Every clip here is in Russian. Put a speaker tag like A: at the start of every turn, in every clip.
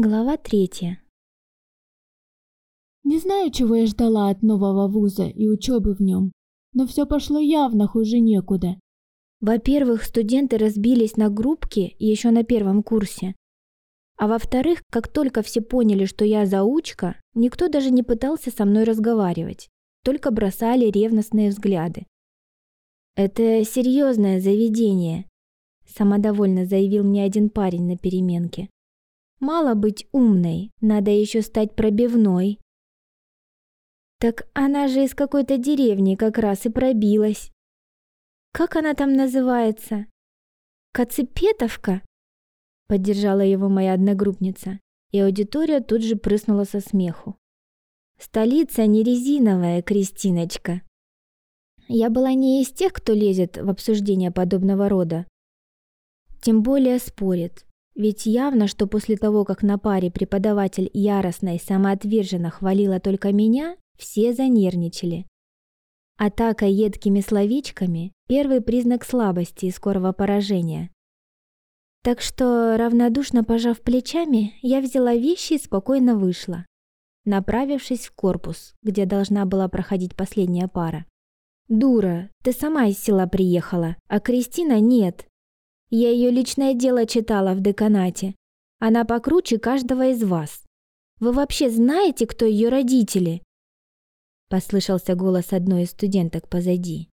A: Глава третья.
B: Не знаю, чего я ждала от нового вуза и учебы в нем, но все пошло явно хуже некуда.
A: Во-первых, студенты разбились на группки еще на первом курсе. А во-вторых, как только все поняли, что я заучка, никто даже не пытался со мной разговаривать, только бросали ревностные взгляды. «Это серьезное заведение», – самодовольно заявил мне один парень на переменке. Мало быть умной, надо еще стать пробивной. Так она же из какой-то деревни как раз и пробилась. Как она там называется? Кацепетовка? Поддержала его моя одногруппница, и аудитория тут же прыснула со смеху. Столица не резиновая, Кристиночка. Я была не из тех, кто лезет в обсуждение подобного рода. Тем более спорит. Ведь явно, что после того, как на паре преподаватель яростно и самоотверженно хвалила только меня, все занервничали. Атака едкими словечками – первый признак слабости и скорого поражения. Так что, равнодушно пожав плечами, я взяла вещи и спокойно вышла, направившись в корпус, где должна была проходить последняя пара. «Дура, ты сама из села приехала, а Кристина нет. Я ее личное дело читала в деканате. Она покруче каждого из вас. Вы вообще знаете, кто ее родители?» Послышался голос одной из студенток позади.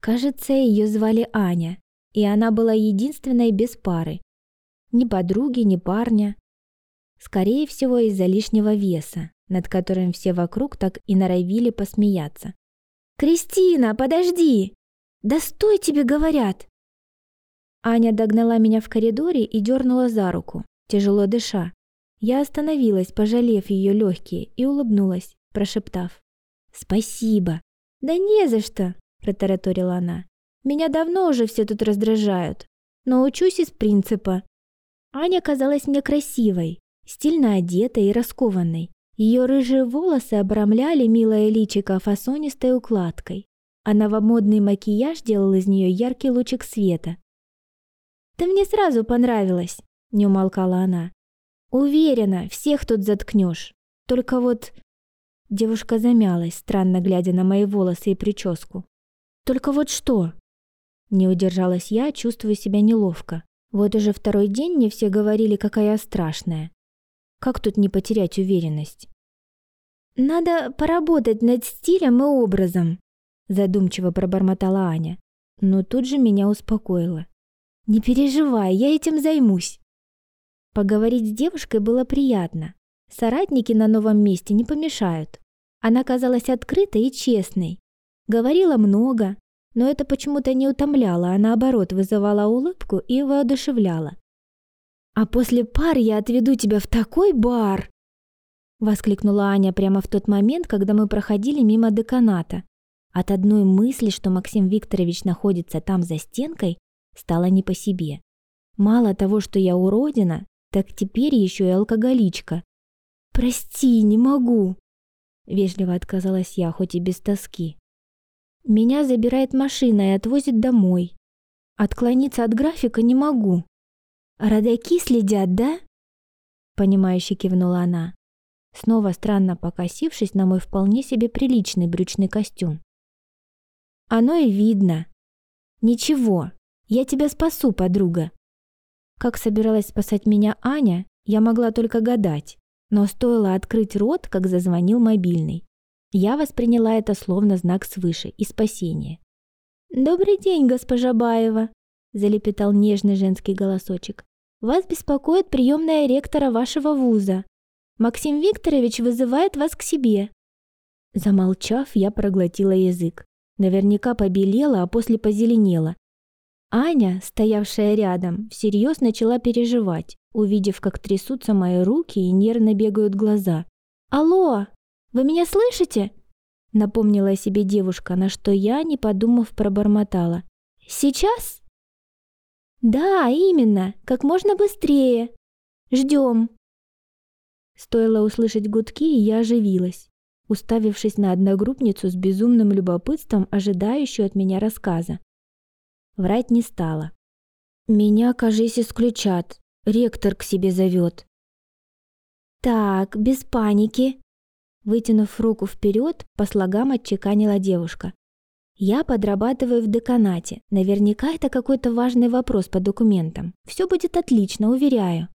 A: Кажется, ее звали Аня, и она была единственной без пары. Ни подруги, ни парня. Скорее всего, из-за лишнего веса, над которым все вокруг так и норовили посмеяться. «Кристина, подожди! Да стой, тебе говорят!» Аня догнала меня в коридоре и дернула за руку, тяжело дыша. Я остановилась, пожалев ее легкие, и улыбнулась, прошептав. «Спасибо!» «Да не за что!» – протараторила она. «Меня давно уже все тут раздражают, но учусь из принципа». Аня казалась мне красивой, стильно одетой и раскованной. Ее рыжие волосы обрамляли милое личико фасонистой укладкой, а новомодный макияж делал из нее яркий лучик света, «Ты мне сразу понравилась», — не умолкала она. «Уверена, всех тут заткнешь. Только вот...» Девушка замялась, странно глядя на мои волосы и прическу. «Только вот что?» Не удержалась я, чувствуя себя неловко. Вот уже второй день мне все говорили, какая я страшная. Как тут не потерять уверенность? «Надо поработать над стилем и образом», задумчиво пробормотала Аня. Но тут же меня успокоила. «Не переживай, я этим займусь». Поговорить с девушкой было приятно. Соратники на новом месте не помешают. Она казалась открытой и честной. Говорила много, но это почему-то не утомляло, а наоборот вызывало улыбку и воодушевляло. «А после пар я отведу тебя в такой бар!» Воскликнула Аня прямо в тот момент, когда мы проходили мимо деканата. От одной мысли, что Максим Викторович находится там за стенкой, стало не по себе. Мало того, что я уродина, так теперь еще и алкоголичка. «Прости, не могу», — вежливо отказалась я, хоть и без тоски. «Меня забирает машина и отвозит домой. Отклониться от графика не могу». «Родаки следят, да?» Понимающе кивнула она, снова странно покосившись на мой вполне себе приличный брючный костюм. «Оно и видно. Ничего, я тебя спасу, подруга. Как собиралась спасать меня Аня, я могла только гадать, но стоило открыть рот, как зазвонил мобильный. Я восприняла это словно знак свыше и спасение. «Добрый день, госпожа Баева», – залепетал нежный женский голосочек. «Вас беспокоит приемная ректора вашего вуза. Максим Викторович вызывает вас к себе». Замолчав, я проглотила язык. Наверняка побелела, а после позеленела, Аня, стоявшая рядом, всерьез начала переживать, увидев, как трясутся мои руки и нервно бегают глаза. «Алло, вы меня слышите?» Напомнила о себе девушка, на что я, не подумав, пробормотала. «Сейчас?» «Да, именно, как можно быстрее. Ждем». Стоило услышать гудки, и я оживилась, уставившись на одногруппницу с безумным любопытством, ожидающую от меня рассказа. Врать не стала. «Меня, кажись, исключат. Ректор к себе зовет». Так, без паники. Вытянув руку вперед, по слогам отчеканила девушка. Я подрабатываю в деканате. Наверняка это какой-то важный вопрос по документам. Все будет отлично, уверяю.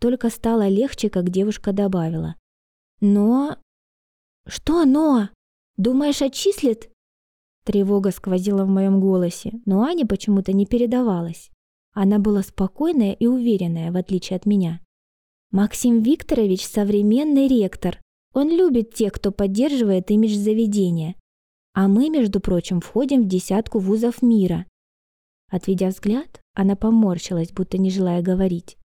A: Только стало легче, как девушка добавила. Но... Что но? Думаешь, отчислит? Тревога сквозила в моем голосе, но Аня почему-то не передавалась. Она была спокойная и уверенная, в отличие от меня. Максим Викторович – современный ректор. Он любит тех, кто поддерживает имидж заведения. А мы, между прочим, входим в десятку вузов мира. Отведя взгляд, она поморщилась, будто не желая говорить.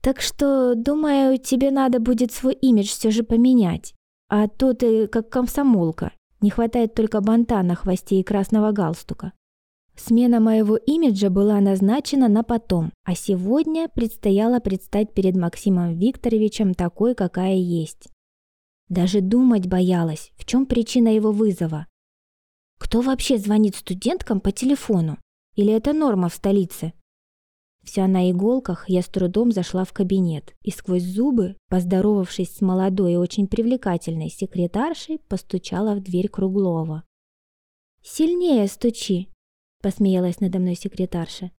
A: Так что, думаю, тебе надо будет свой имидж все же поменять. А то ты как комсомолка. Не хватает только банта на хвосте и красного галстука. Смена моего имиджа была назначена на потом, а сегодня предстояло предстать перед Максимом Викторовичем такой, какая есть. Даже думать боялась, в чем причина его вызова. Кто вообще звонит студенткам по телефону? Или это норма в столице? Вся на иголках, я с трудом зашла в кабинет и сквозь зубы, поздоровавшись с молодой и очень привлекательной секретаршей, постучала в дверь Круглова. «Сильнее стучи!» – посмеялась надо мной секретарша.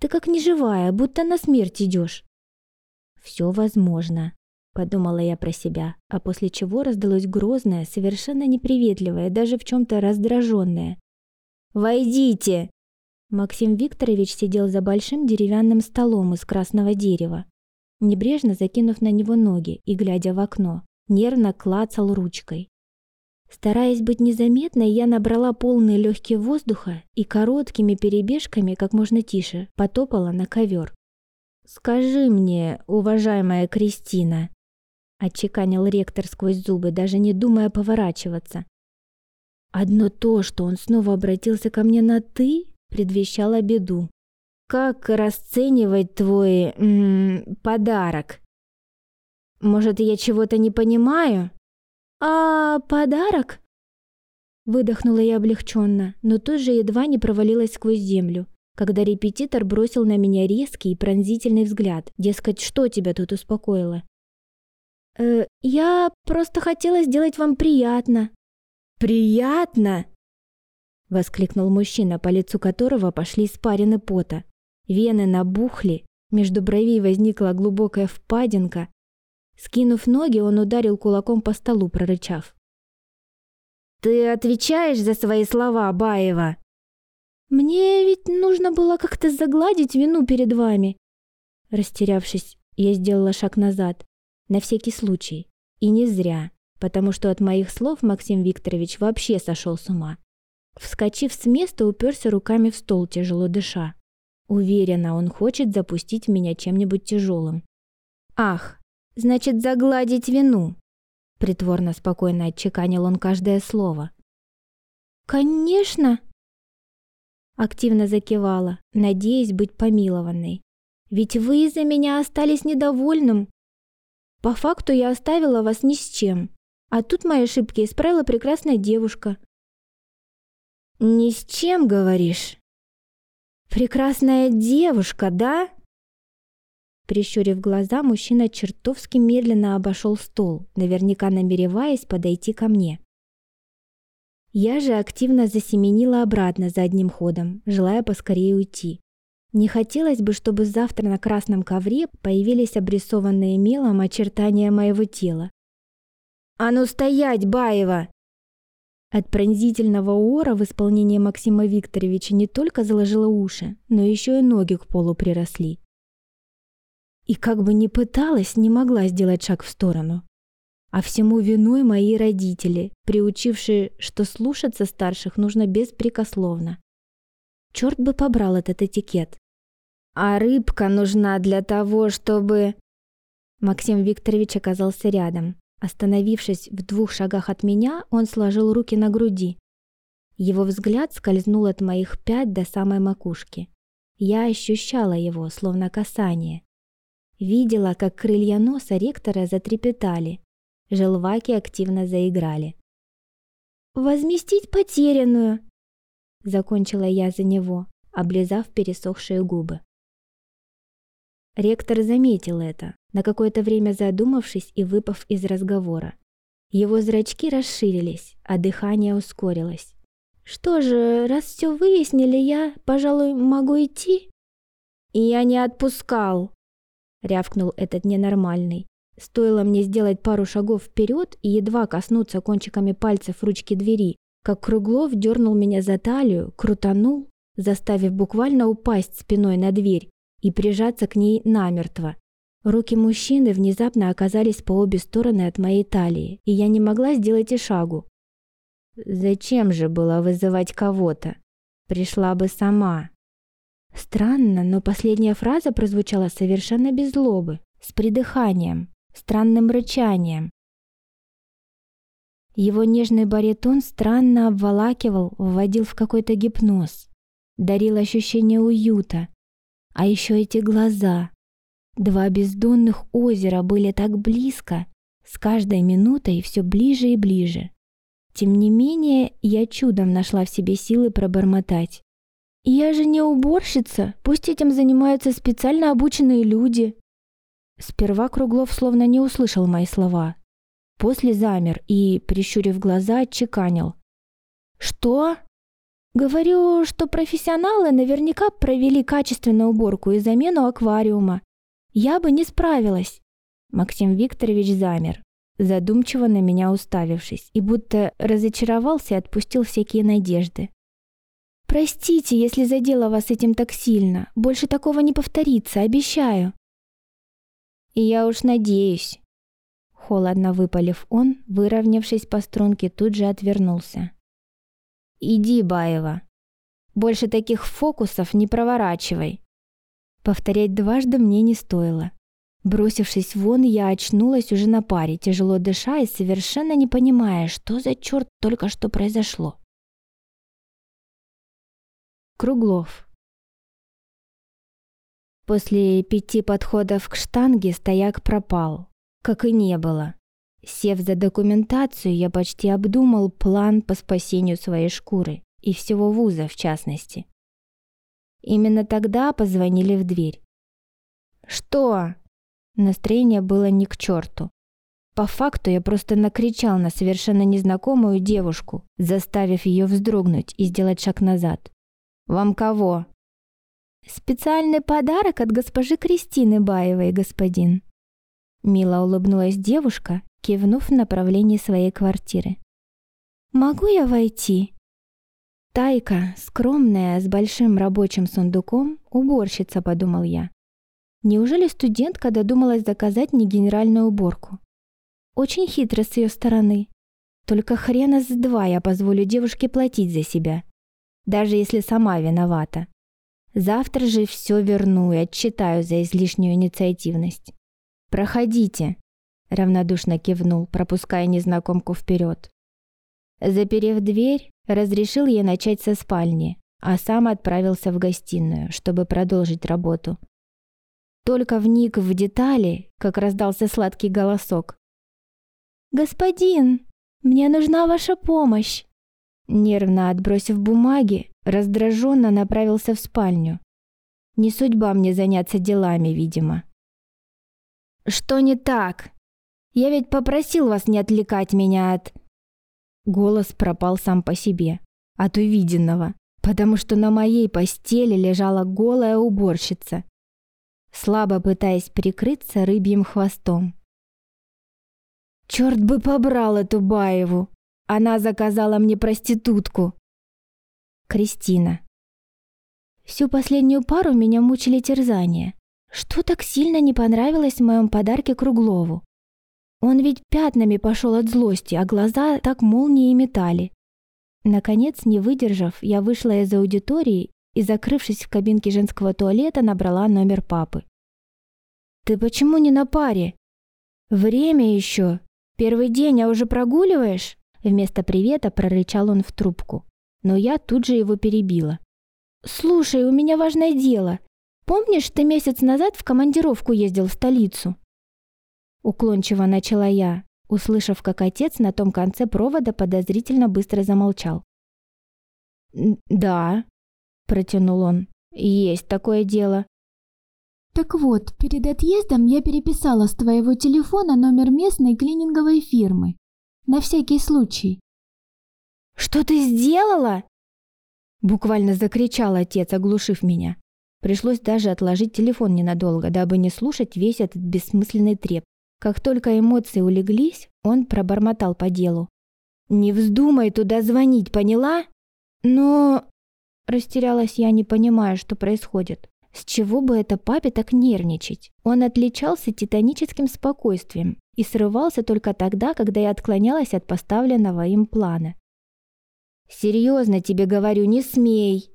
A: «Ты как неживая, будто на смерть идешь!» «Все возможно», подумала я про себя, а после чего раздалось грозное, совершенно неприветливое, даже в чем-то раздраженное. «Войдите!» Максим Викторович сидел за большим деревянным столом из красного дерева, небрежно закинув на него ноги и, глядя в окно, нервно клацал ручкой. Стараясь быть незаметной, я набрала полные легкие воздуха и короткими перебежками, как можно тише, потопала на ковер. «Скажи мне, уважаемая Кристина», отчеканил ректор сквозь зубы, даже не думая поворачиваться. Одно то, что он снова обратился ко мне на «ты», предвещало беду. «Как расценивать твой... М -м, подарок?» «Может, я чего-то не понимаю?» «А подарок?» Выдохнула я облегченно, но тут же едва не провалилась сквозь землю, когда репетитор бросил на меня резкий и пронзительный взгляд, дескать, что тебя тут успокоило. Э, я просто хотела сделать вам приятно». «Приятно?» — воскликнул мужчина, по лицу которого пошли испарины пота. Вены набухли, между бровей возникла глубокая впадинка. Скинув ноги, он ударил кулаком по столу, прорычав. «Ты отвечаешь за свои слова, Баева?» «Мне ведь нужно было как-то загладить вину перед вами». Растерявшись, я сделала шаг назад. На всякий случай. И не зря, потому что от моих слов Максим Викторович вообще сошел с ума. Вскочив с места, уперся руками в стол, тяжело дыша. Уверена, он хочет запустить меня чем-нибудь тяжелым. «Ах, значит, загладить вину!» Притворно спокойно отчеканил он каждое слово. «Конечно!» Активно закивала, надеясь быть помилованной. «Ведь вы из-за меня остались недовольным, по факту я оставила вас ни с чем. А тут мои ошибки исправила прекрасная девушка. «Ни с чем, говоришь?» «Прекрасная девушка, да?» Прищурив глаза, мужчина чертовски медленно обошел стол, наверняка намереваясь подойти ко мне. Я же активно засеменила обратно задним ходом, желая поскорее уйти. Не хотелось бы, чтобы завтра на красном ковре появились обрисованные мелом очертания моего тела. «А ну стоять, Баева!» От пронзительного ора в исполнении Максима Викторовича не только заложило уши, но еще и ноги к полу приросли. И как бы ни пыталась, не могла сделать шаг в сторону. А всему виной мои родители, приучившие, что слушаться старших нужно беспрекословно. Черт бы побрал этот этикет. А рыбка нужна для того, чтобы... Максим Викторович оказался рядом. Остановившись в двух шагах от меня, он сложил руки на груди. Его взгляд скользнул от моих пят до самой макушки. Я ощущала его, словно касание. Видела, как крылья носа ректора затрепетали. Желваки активно заиграли. «Возместить потерянную!» Закончила я за него, облизав пересохшие губы. Ректор заметил это, на какое-то время задумавшись и выпав из разговора. Его зрачки расширились, а дыхание ускорилось. «Что же, раз все выяснили, я, пожалуй, могу идти?» «И я не отпускал!» — рявкнул этот ненормальный. Стоило мне сделать пару шагов вперед и едва коснуться кончиками пальцев ручки двери, как Круглов дернул меня за талию, крутанул, заставив буквально упасть спиной на дверь и прижаться к ней намертво. Руки мужчины внезапно оказались по обе стороны от моей талии, и я не могла сделать и шагу. Зачем же было вызывать кого-то? Пришла бы сама. Странно, но последняя фраза прозвучала совершенно без злобы, с придыханием, странным рычанием. Его нежный баритон странно обволакивал, вводил в какой-то гипноз, дарил ощущение уюта. А еще эти глаза. Два бездонных озера были так близко, с каждой минутой все ближе и ближе. Тем не менее, я чудом нашла в себе силы пробормотать. «Я же не уборщица, пусть этим занимаются специально обученные люди». Сперва Круглов словно не услышал мои слова. После замер и, прищурив глаза, отчеканил. «Что?» «Говорю, что профессионалы наверняка провели качественную уборку и замену аквариума. Я бы не справилась». Максим Викторович замер, задумчиво на меня уставившись, и будто разочаровался и отпустил всякие надежды. «Простите, если задела вас этим так сильно. Больше такого не повторится, обещаю». И я уж надеюсь. Холодно выпалив он, выровнявшись по струнке, тут же отвернулся. «Иди, Баева. Больше таких фокусов не проворачивай». Повторять дважды мне не стоило. Бросившись вон, я очнулась уже на паре, тяжело дыша и совершенно не понимая, что за черт только что произошло. Круглов. После пяти подходов к штанге стояк пропал, как и не было. Сев за документацию, я почти обдумал план по спасению своей шкуры и всего вуза в частности. Именно тогда позвонили в дверь. «Что?» Настроение было ни к черту. По факту я просто накричал на совершенно незнакомую девушку, заставив ее вздрогнуть и сделать шаг назад. «Вам кого?» «Специальный подарок от госпожи Кристины Баевой, господин». Мило улыбнулась девушка, кивнув в направлении своей квартиры. «Могу я войти?» Тайка, скромная, с большим рабочим сундуком, уборщица, подумал я. Неужели студентка додумалась заказать мне генеральную уборку? Очень хитро с ее стороны. Только хрена с два я позволю девушке платить за себя, даже если сама виновата. Завтра же все верну и отчитаю за излишнюю инициативность. «Проходите», — равнодушно кивнул, пропуская незнакомку вперед. Заперев дверь, разрешил ей начать со спальни, а сам отправился в гостиную, чтобы продолжить работу. Только вник в детали, как раздался сладкий голосок. «Господин, мне нужна ваша помощь!» Нервно отбросив бумаги, раздраженно направился в спальню. Не судьба мне заняться делами, видимо. «Что не так? Я ведь попросил вас не отвлекать меня от...» Голос пропал сам по себе, от увиденного, потому что на моей постели лежала голая уборщица, слабо пытаясь прикрыться рыбьим хвостом. «Черт бы побрал эту Баеву!» Она заказала мне проститутку. Кристина. Всю последнюю пару меня мучили терзания. Что так сильно не понравилось в моем подарке Круглову? Он ведь пятнами пошел от злости, а глаза так молнии метали. Наконец, не выдержав, я вышла из аудитории и, закрывшись в кабинке женского туалета, набрала номер папы. «Ты почему не на паре? Время еще. Первый день, а уже прогуливаешь?» Вместо привета прорычал он в трубку. Но я тут же его перебила. «Слушай, у меня важное дело. Помнишь, ты месяц назад в командировку ездил в столицу?» Уклончиво начала я, услышав, как отец на том конце провода подозрительно быстро замолчал. «Да», — протянул он, — «есть такое дело».
B: Так вот, перед отъездом я переписала с твоего телефона номер местной клининговой фирмы. На всякий случай.
A: «Что ты сделала?» Буквально закричал отец, оглушив меня. Пришлось даже отложить телефон ненадолго, дабы не слушать весь этот бессмысленный треп. Как только эмоции улеглись, он пробормотал по делу. «Не вздумай туда звонить, поняла?» «Но...» Растерялась я, не понимая, что происходит. С чего бы это папе так нервничать? Он отличался титаническим спокойствием и срывался только тогда, когда я отклонялась от поставленного им плана. «Серьезно тебе говорю, не смей!»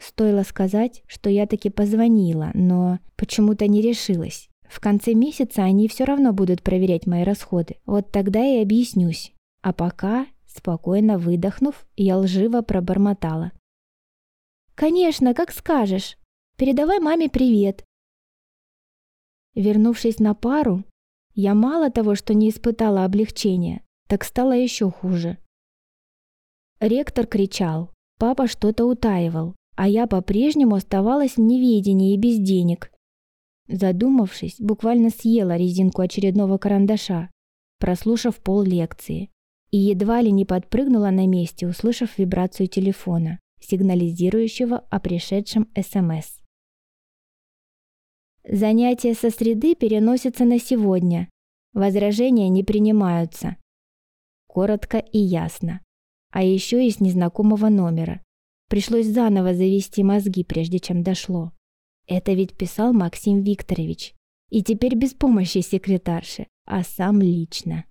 A: Стоило сказать, что я таки позвонила, но почему-то не решилась. В конце месяца они все равно будут проверять мои расходы. Вот тогда и объяснюсь. А пока, спокойно выдохнув, я лживо пробормотала. «Конечно, как скажешь. Передавай маме привет». Вернувшись на пару, я мало того, что не испытала облегчения, так стало еще хуже. Ректор кричал, папа что-то утаивал, а я по-прежнему оставалась в неведении и без денег. Задумавшись, буквально съела резинку очередного карандаша, прослушав пол лекции, и едва ли не подпрыгнула на месте, услышав вибрацию телефона, сигнализирующего о пришедшем СМС. Занятия со среды переносятся на сегодня. Возражения не принимаются. Коротко и ясно. А еще из незнакомого номера. Пришлось заново завести мозги, прежде чем дошло. Это ведь писал Максим Викторович. И теперь без помощи секретарши, а сам лично.